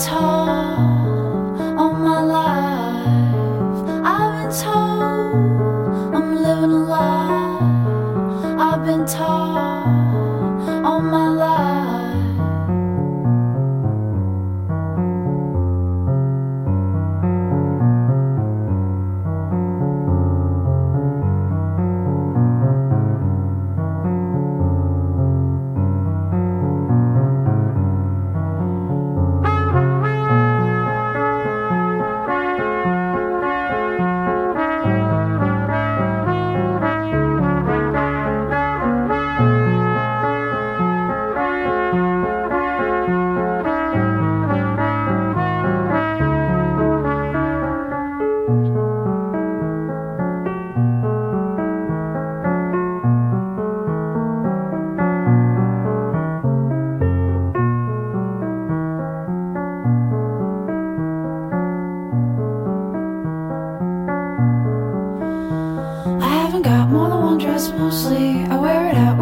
tall. Dress, mostly. I wear it out